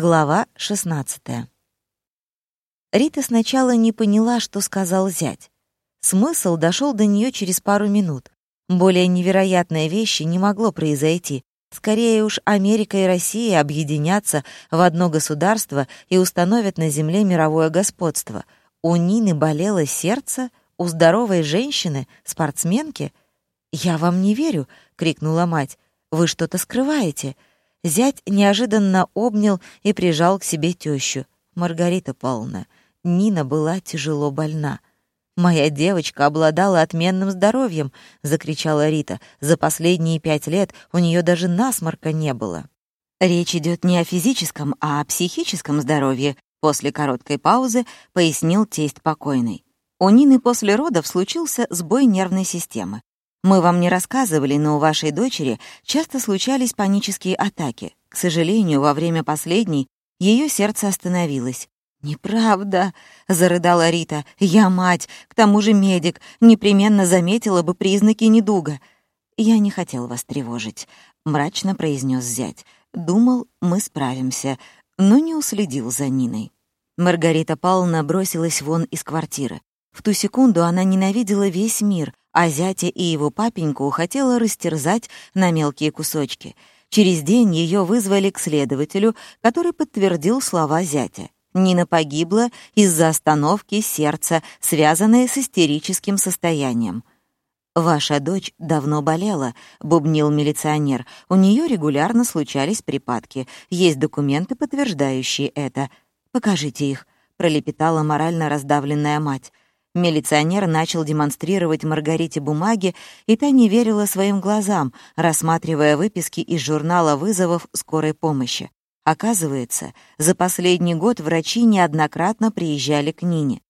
Глава 16. Рита сначала не поняла, что сказал зять. Смысл дошел до нее через пару минут. Более невероятной вещи не могло произойти. Скорее уж Америка и Россия объединятся в одно государство и установят на земле мировое господство. У Нины болело сердце, у здоровой женщины, спортсменки. «Я вам не верю!» — крикнула мать. «Вы что-то скрываете!» Зять неожиданно обнял и прижал к себе тещу. Маргарита Павловна. Нина была тяжело больна. «Моя девочка обладала отменным здоровьем», — закричала Рита. «За последние пять лет у нее даже насморка не было». «Речь идет не о физическом, а о психическом здоровье», — после короткой паузы пояснил тесть покойный. У Нины после родов случился сбой нервной системы. Мы вам не рассказывали, но у вашей дочери часто случались панические атаки. К сожалению, во время последней ее сердце остановилось. «Неправда», — зарыдала Рита. «Я мать, к тому же медик, непременно заметила бы признаки недуга». «Я не хотел вас тревожить», — мрачно произнес зять. «Думал, мы справимся, но не уследил за Ниной». Маргарита Павловна бросилась вон из квартиры. В ту секунду она ненавидела весь мир, а зятя и его папеньку хотела растерзать на мелкие кусочки. Через день ее вызвали к следователю, который подтвердил слова зятя. Нина погибла из-за остановки сердца, связанной с истерическим состоянием. «Ваша дочь давно болела», — бубнил милиционер. «У нее регулярно случались припадки. Есть документы, подтверждающие это. Покажите их», — пролепетала морально раздавленная мать. Милиционер начал демонстрировать Маргарите бумаги, и та не верила своим глазам, рассматривая выписки из журнала вызовов скорой помощи. Оказывается, за последний год врачи неоднократно приезжали к Нине.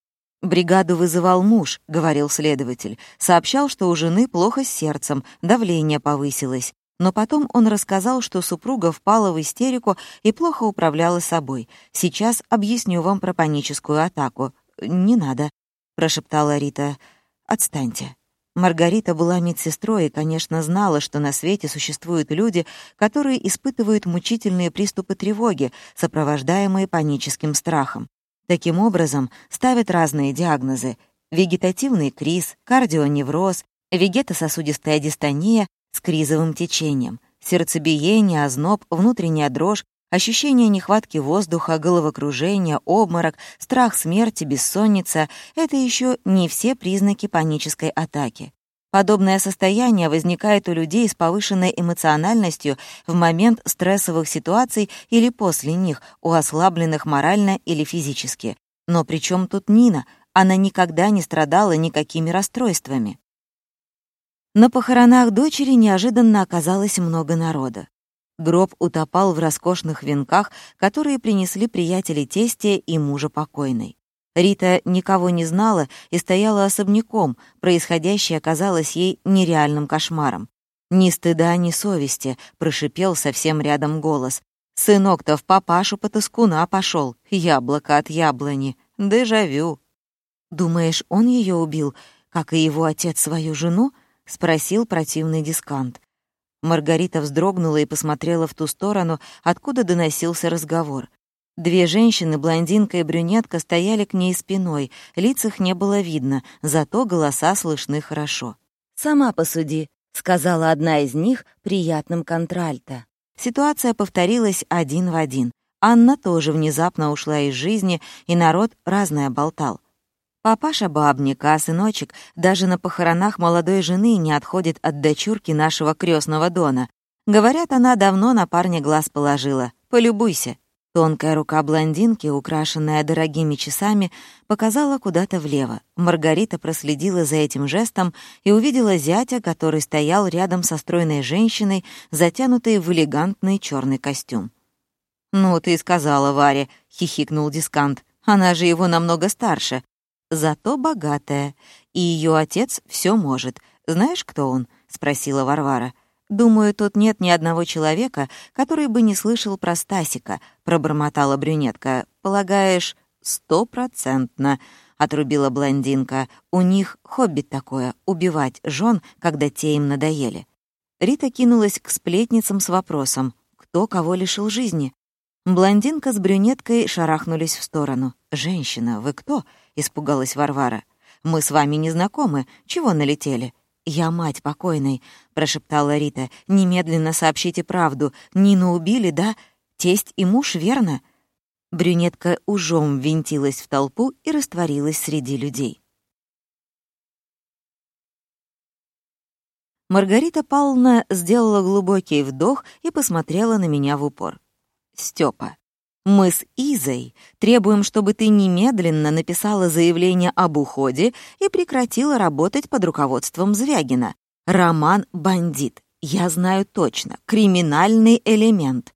«Бригаду вызывал муж», — говорил следователь. Сообщал, что у жены плохо с сердцем, давление повысилось. Но потом он рассказал, что супруга впала в истерику и плохо управляла собой. Сейчас объясню вам про паническую атаку. Не надо прошептала Рита. «Отстаньте». Маргарита была медсестрой и, конечно, знала, что на свете существуют люди, которые испытывают мучительные приступы тревоги, сопровождаемые паническим страхом. Таким образом, ставят разные диагнозы — вегетативный криз, кардионевроз, вегетососудистая дистония с кризовым течением, сердцебиение, озноб, внутренняя дрожь, Ощущение нехватки воздуха, головокружение, обморок, страх смерти, бессонница — это еще не все признаки панической атаки. Подобное состояние возникает у людей с повышенной эмоциональностью в момент стрессовых ситуаций или после них, у ослабленных морально или физически. Но при чем тут Нина? Она никогда не страдала никакими расстройствами. На похоронах дочери неожиданно оказалось много народа. Гроб утопал в роскошных венках, которые принесли приятели тестя и мужа покойной. Рита никого не знала и стояла особняком, происходящее оказалось ей нереальным кошмаром. «Ни стыда, ни совести», — прошипел совсем рядом голос. «Сынок-то в папашу по тоскуна пошел, яблоко от яблони, дежавю». «Думаешь, он ее убил, как и его отец свою жену?» — спросил противный дискант. Маргарита вздрогнула и посмотрела в ту сторону, откуда доносился разговор. Две женщины, блондинка и брюнетка, стояли к ней спиной, лиц их не было видно, зато голоса слышны хорошо. «Сама посуди», — сказала одна из них приятным контральто. Ситуация повторилась один в один. Анна тоже внезапно ушла из жизни, и народ разное болтал. Папаша бабник, а сыночек даже на похоронах молодой жены не отходит от дочурки нашего крестного Дона. Говорят, она давно на парня глаз положила. Полюбуйся. Тонкая рука блондинки, украшенная дорогими часами, показала куда-то влево. Маргарита проследила за этим жестом и увидела зятя, который стоял рядом со стройной женщиной, затянутой в элегантный черный костюм. «Ну, ты сказала, Варя», — хихикнул дискант. «Она же его намного старше зато богатая, и ее отец все может. Знаешь, кто он?» — спросила Варвара. «Думаю, тут нет ни одного человека, который бы не слышал про Стасика», — пробормотала брюнетка. «Полагаешь, стопроцентно», — отрубила блондинка. «У них хобби такое — убивать жен, когда те им надоели». Рита кинулась к сплетницам с вопросом, кто кого лишил жизни. Блондинка с брюнеткой шарахнулись в сторону. «Женщина, вы кто?» — испугалась Варвара. «Мы с вами не знакомы. Чего налетели?» «Я мать покойной», — прошептала Рита. «Немедленно сообщите правду. Нину убили, да? Тесть и муж, верно?» Брюнетка ужом ввинтилась в толпу и растворилась среди людей. Маргарита Павловна сделала глубокий вдох и посмотрела на меня в упор. «Стёпа, мы с Изой требуем, чтобы ты немедленно написала заявление об уходе и прекратила работать под руководством Звягина. Роман — бандит. Я знаю точно. Криминальный элемент.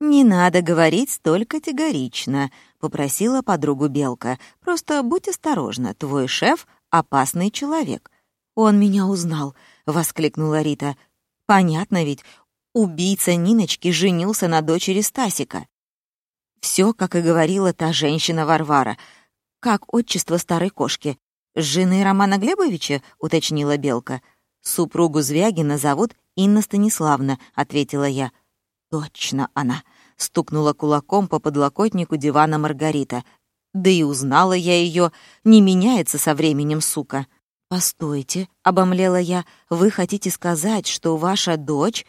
«Не надо говорить столь категорично», — попросила подругу Белка. «Просто будь осторожна, твой шеф — опасный человек». «Он меня узнал», — воскликнула Рита. «Понятно ведь, убийца Ниночки женился на дочери Стасика». Все, как и говорила та женщина Варвара. «Как отчество старой кошки?» «Жены Романа Глебовича?» — уточнила Белка. «Супругу Звягина зовут Инна Станиславна», — ответила я. «Точно она!» — стукнула кулаком по подлокотнику дивана Маргарита. «Да и узнала я ее. Не меняется со временем, сука». «Постойте», — обомлела я, — «вы хотите сказать, что ваша дочь...»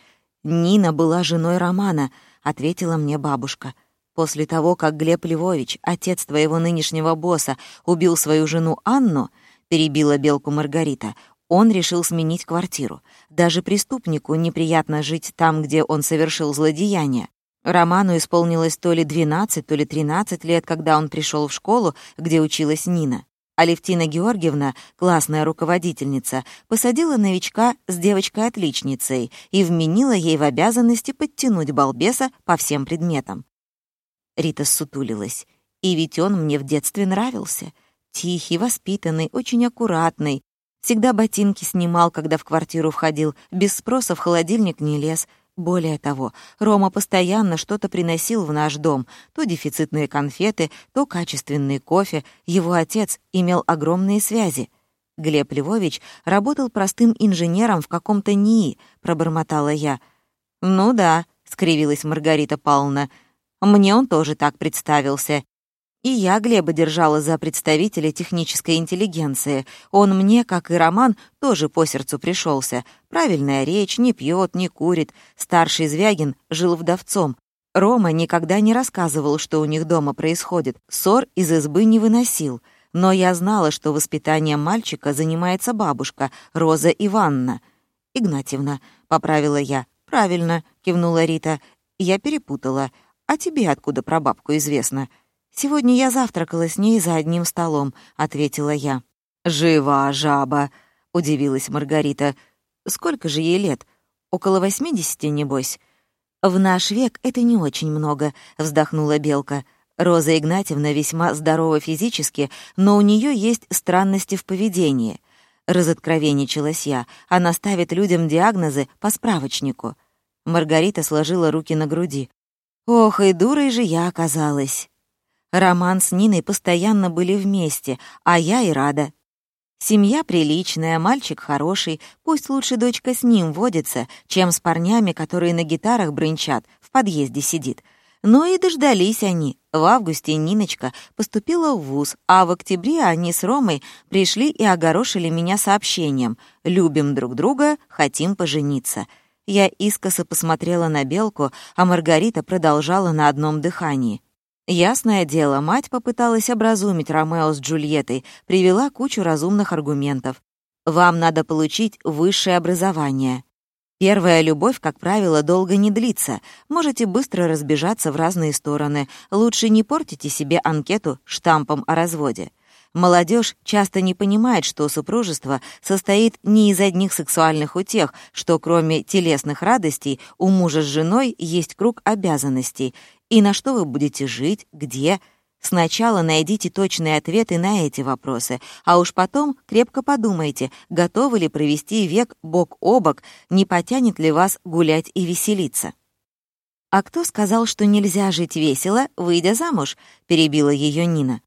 «Нина была женой Романа», — ответила мне бабушка. «После того, как Глеб Львович, отец твоего нынешнего босса, убил свою жену Анну», — перебила Белку Маргарита, он решил сменить квартиру. Даже преступнику неприятно жить там, где он совершил злодеяние. Роману исполнилось то ли 12, то ли 13 лет, когда он пришел в школу, где училась Нина. Алевтина Георгиевна, классная руководительница, посадила новичка с девочкой-отличницей и вменила ей в обязанности подтянуть балбеса по всем предметам. Рита сутулилась. И ведь он мне в детстве нравился. Тихий, воспитанный, очень аккуратный. Всегда ботинки снимал, когда в квартиру входил, без спроса в холодильник не лез — более того, Рома постоянно что-то приносил в наш дом, то дефицитные конфеты, то качественный кофе. Его отец имел огромные связи. Глеб Львович работал простым инженером в каком-то НИИ, пробормотала я. «Ну да», — скривилась Маргарита Павловна, — «мне он тоже так представился. И я Глеба держала за представителя технической интеллигенции. Он мне, как и Роман, тоже по сердцу пришелся. Правильная речь, не пьет, не курит. Старший Звягин жил вдовцом. Рома никогда не рассказывал, что у них дома происходит. Ссор из избы не выносил. Но я знала, что воспитанием мальчика занимается бабушка, Роза Ивановна. «Игнатьевна», — поправила я. «Правильно», — кивнула Рита. «Я перепутала. А тебе откуда про бабку известно?» «Сегодня я завтракала с ней за одним столом», — ответила я. «Жива жаба», — удивилась Маргарита. «Сколько же ей лет? Около восьмидесяти, небось?» «В наш век это не очень много», — вздохнула Белка. «Роза Игнатьевна весьма здорова физически, но у нее есть странности в поведении». Разоткровенничалась я. Она ставит людям диагнозы по справочнику. Маргарита сложила руки на груди. «Ох, и дурой же я оказалась!» Роман с Ниной постоянно были вместе, а я и рада. Семья приличная, мальчик хороший, пусть лучше дочка с ним водится, чем с парнями, которые на гитарах брынчат, в подъезде сидит. Ну и дождались они. В августе Ниночка поступила в вуз, а в октябре они с Ромой пришли и огорошили меня сообщением «Любим друг друга, хотим пожениться». Я искоса посмотрела на Белку, а Маргарита продолжала на одном дыхании. Ясное дело, мать попыталась образумить Ромео с Джульеттой, привела кучу разумных аргументов. Вам надо получить высшее образование. Первая любовь, как правило, долго не длится. Можете быстро разбежаться в разные стороны. Лучше не портите себе анкету штампом о разводе. Молодежь часто не понимает, что супружество состоит не из одних сексуальных утех, что кроме телесных радостей у мужа с женой есть круг обязанностей, и на что вы будете жить, где. Сначала найдите точные ответы на эти вопросы, а уж потом крепко подумайте, готовы ли провести век бок о бок, не потянет ли вас гулять и веселиться. «А кто сказал, что нельзя жить весело, выйдя замуж?» — перебила ее Нина.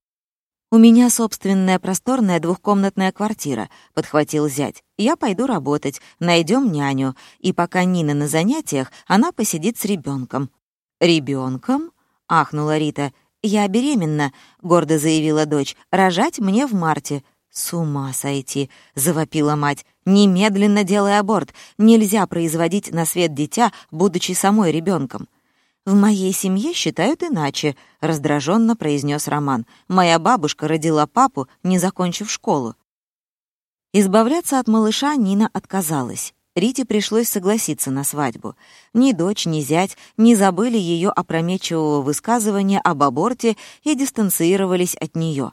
«У меня собственная просторная двухкомнатная квартира», — подхватил зять. «Я пойду работать, найдем няню, и пока Нина на занятиях, она посидит с ребенком. Ребенком? — ахнула Рита. «Я беременна», — гордо заявила дочь. «Рожать мне в марте». «С ума сойти!» — завопила мать. «Немедленно делай аборт. Нельзя производить на свет дитя, будучи самой ребенком. «В моей семье считают иначе», — раздраженно произнес Роман. «Моя бабушка родила папу, не закончив школу». Избавляться от малыша Нина отказалась. Рите пришлось согласиться на свадьбу. Ни дочь, ни зять не забыли ее опрометчивого высказывания об аборте и дистанцировались от нее.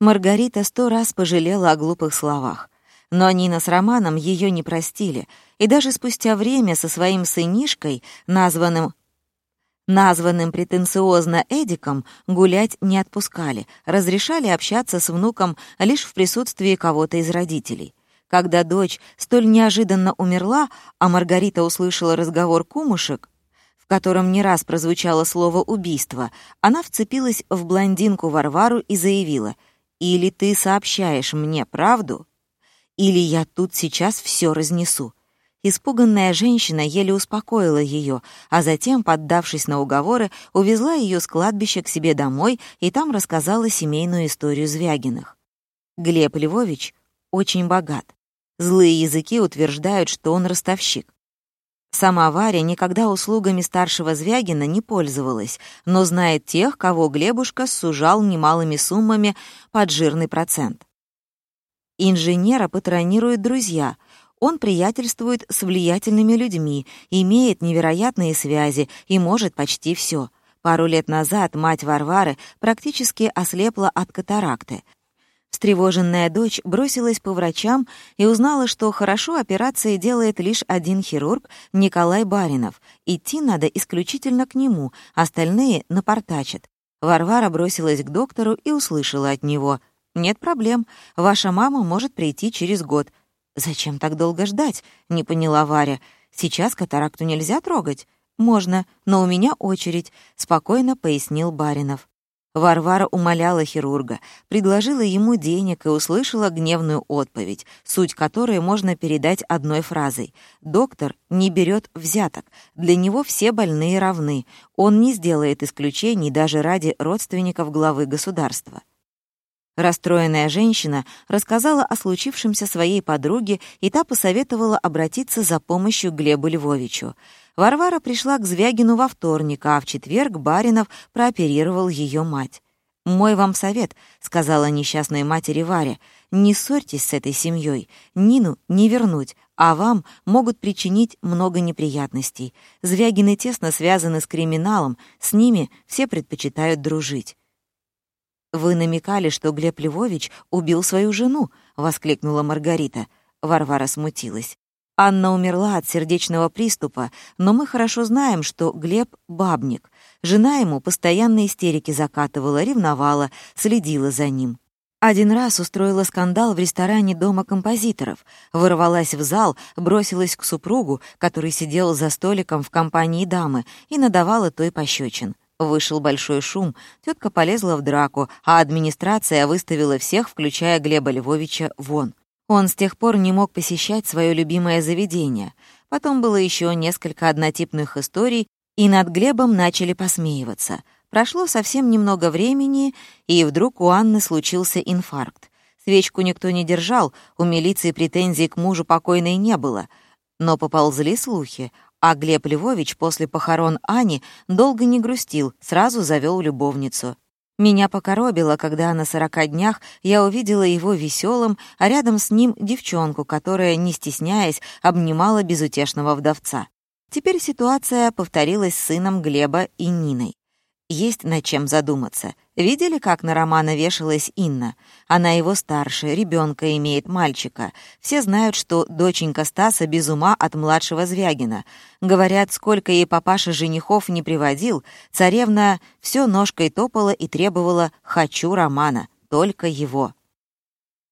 Маргарита сто раз пожалела о глупых словах. Но Нина с Романом ее не простили, и даже спустя время со своим сынишкой, названным названным претенциозно Эдиком, гулять не отпускали, разрешали общаться с внуком лишь в присутствии кого-то из родителей. Когда дочь столь неожиданно умерла, а Маргарита услышала разговор кумушек, в котором не раз прозвучало слово «убийство», она вцепилась в блондинку Варвару и заявила «Или ты сообщаешь мне правду, или я тут сейчас все разнесу». Испуганная женщина еле успокоила ее, а затем, поддавшись на уговоры, увезла ее с кладбища к себе домой и там рассказала семейную историю Звягиных. Глеб Львович очень богат. Злые языки утверждают, что он ростовщик. Сама Варя никогда услугами старшего Звягина не пользовалась, но знает тех, кого Глебушка сужал немалыми суммами под жирный процент. Инженера патронируют друзья — он приятельствует с влиятельными людьми, имеет невероятные связи и может почти все. Пару лет назад мать Варвары практически ослепла от катаракты. Встревоженная дочь бросилась по врачам и узнала, что хорошо операции делает лишь один хирург, Николай Баринов. Идти надо исключительно к нему, остальные напортачат. Варвара бросилась к доктору и услышала от него. «Нет проблем, ваша мама может прийти через год. «Зачем так долго ждать?» — не поняла Варя. «Сейчас катаракту нельзя трогать?» «Можно, но у меня очередь», — спокойно пояснил Баринов. Варвара умоляла хирурга, предложила ему денег и услышала гневную отповедь, суть которой можно передать одной фразой. «Доктор не берет взяток. Для него все больные равны. Он не сделает исключений даже ради родственников главы государства». Расстроенная женщина рассказала о случившемся своей подруге, и та посоветовала обратиться за помощью Глебу Львовичу. Варвара пришла к Звягину во вторник, а в четверг Баринов прооперировал ее мать. «Мой вам совет», — сказала несчастной матери Варя, — «не ссорьтесь с этой семьей. Нину не вернуть, а вам могут причинить много неприятностей. Звягины тесно связаны с криминалом, с ними все предпочитают дружить». «Вы намекали, что Глеб Львович убил свою жену», — воскликнула Маргарита. Варвара смутилась. Анна умерла от сердечного приступа, но мы хорошо знаем, что Глеб — бабник. Жена ему постоянно истерики закатывала, ревновала, следила за ним. Один раз устроила скандал в ресторане Дома композиторов, ворвалась в зал, бросилась к супругу, который сидел за столиком в компании дамы, и надавала той пощечин. Вышел большой шум, тетка полезла в драку, а администрация выставила всех, включая Глеба Львовича, вон. Он с тех пор не мог посещать свое любимое заведение. Потом было еще несколько однотипных историй, и над Глебом начали посмеиваться. Прошло совсем немного времени, и вдруг у Анны случился инфаркт. Свечку никто не держал, у милиции претензий к мужу покойной не было. Но поползли слухи, а Глеб Львович после похорон Ани долго не грустил, сразу завел любовницу. Меня покоробило, когда на сорока днях я увидела его веселым, а рядом с ним девчонку, которая, не стесняясь, обнимала безутешного вдовца. Теперь ситуация повторилась с сыном Глеба и Ниной. Есть над чем задуматься. Видели, как на Романа вешалась Инна? Она его старше, ребенка имеет, мальчика. Все знают, что доченька Стаса без ума от младшего Звягина. Говорят, сколько ей папаша женихов не приводил, царевна все ножкой топала и требовала «хочу Романа, только его».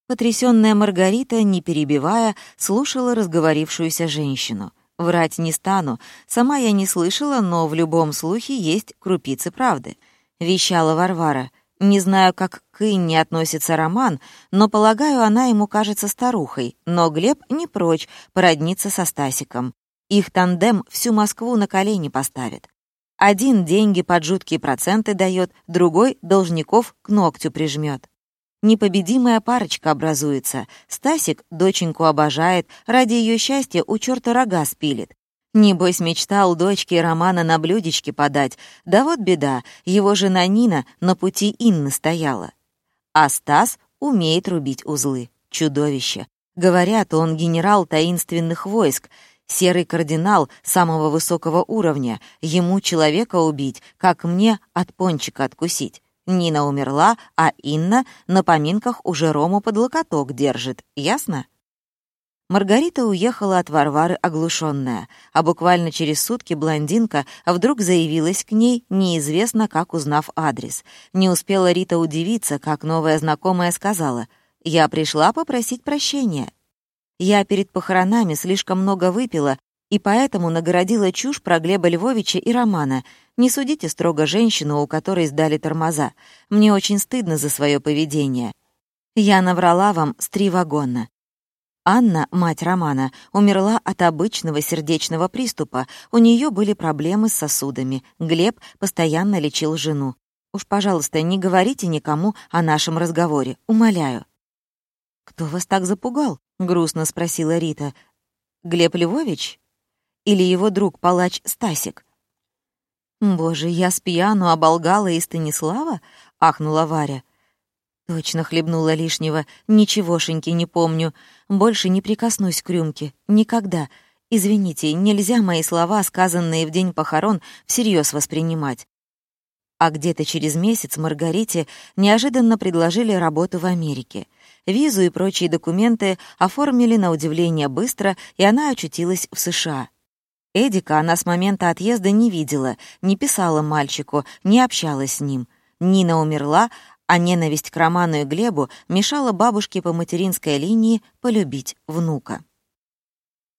Потрясённая Маргарита, не перебивая, слушала разговорившуюся женщину — Врать не стану. Сама я не слышала, но в любом слухе есть крупицы правды. Вещала Варвара. Не знаю, как к Инне относится Роман, но, полагаю, она ему кажется старухой. Но Глеб не прочь породниться со Стасиком. Их тандем всю Москву на колени поставит. Один деньги под жуткие проценты дает, другой должников к ногтю прижмет. Непобедимая парочка образуется. Стасик доченьку обожает, ради ее счастья у черта рога спилит. Небось, мечтал дочке Романа на блюдечке подать. Да вот беда, его жена Нина на пути Инны стояла. А Стас умеет рубить узлы. Чудовище. Говорят, он генерал таинственных войск, серый кардинал самого высокого уровня. Ему человека убить, как мне от пончика откусить. Нина умерла, а Инна на поминках уже Рому под локоток держит. Ясно? Маргарита уехала от Варвары оглушенная, а буквально через сутки блондинка вдруг заявилась к ней, неизвестно как узнав адрес. Не успела Рита удивиться, как новая знакомая сказала — я пришла попросить прощения. Я перед похоронами слишком много выпила и поэтому нагородила чушь про Глеба Львовича и Романа. Не судите строго женщину, у которой сдали тормоза. Мне очень стыдно за свое поведение. Я наврала вам с три вагона. Анна, мать Романа, умерла от обычного сердечного приступа. У нее были проблемы с сосудами. Глеб постоянно лечил жену. Уж, пожалуйста, не говорите никому о нашем разговоре, умоляю. «Кто вас так запугал?» — грустно спросила Рита. «Глеб Львович? Или его друг-палач Стасик?» «Боже, я с пьяну оболгала и Станислава?» — ахнула Варя. Точно хлебнула лишнего, ничегошеньки не помню. Больше не прикоснусь к рюмке. Никогда. Извините, нельзя мои слова, сказанные в день похорон, всерьез воспринимать. А где-то через месяц Маргарите неожиданно предложили работу в Америке — Визу и прочие документы оформили на удивление быстро, и она очутилась в США. Эдика она с момента отъезда не видела, не писала мальчику, не общалась с ним. Нина умерла, а ненависть к Роману и Глебу мешала бабушке по материнской линии полюбить внука.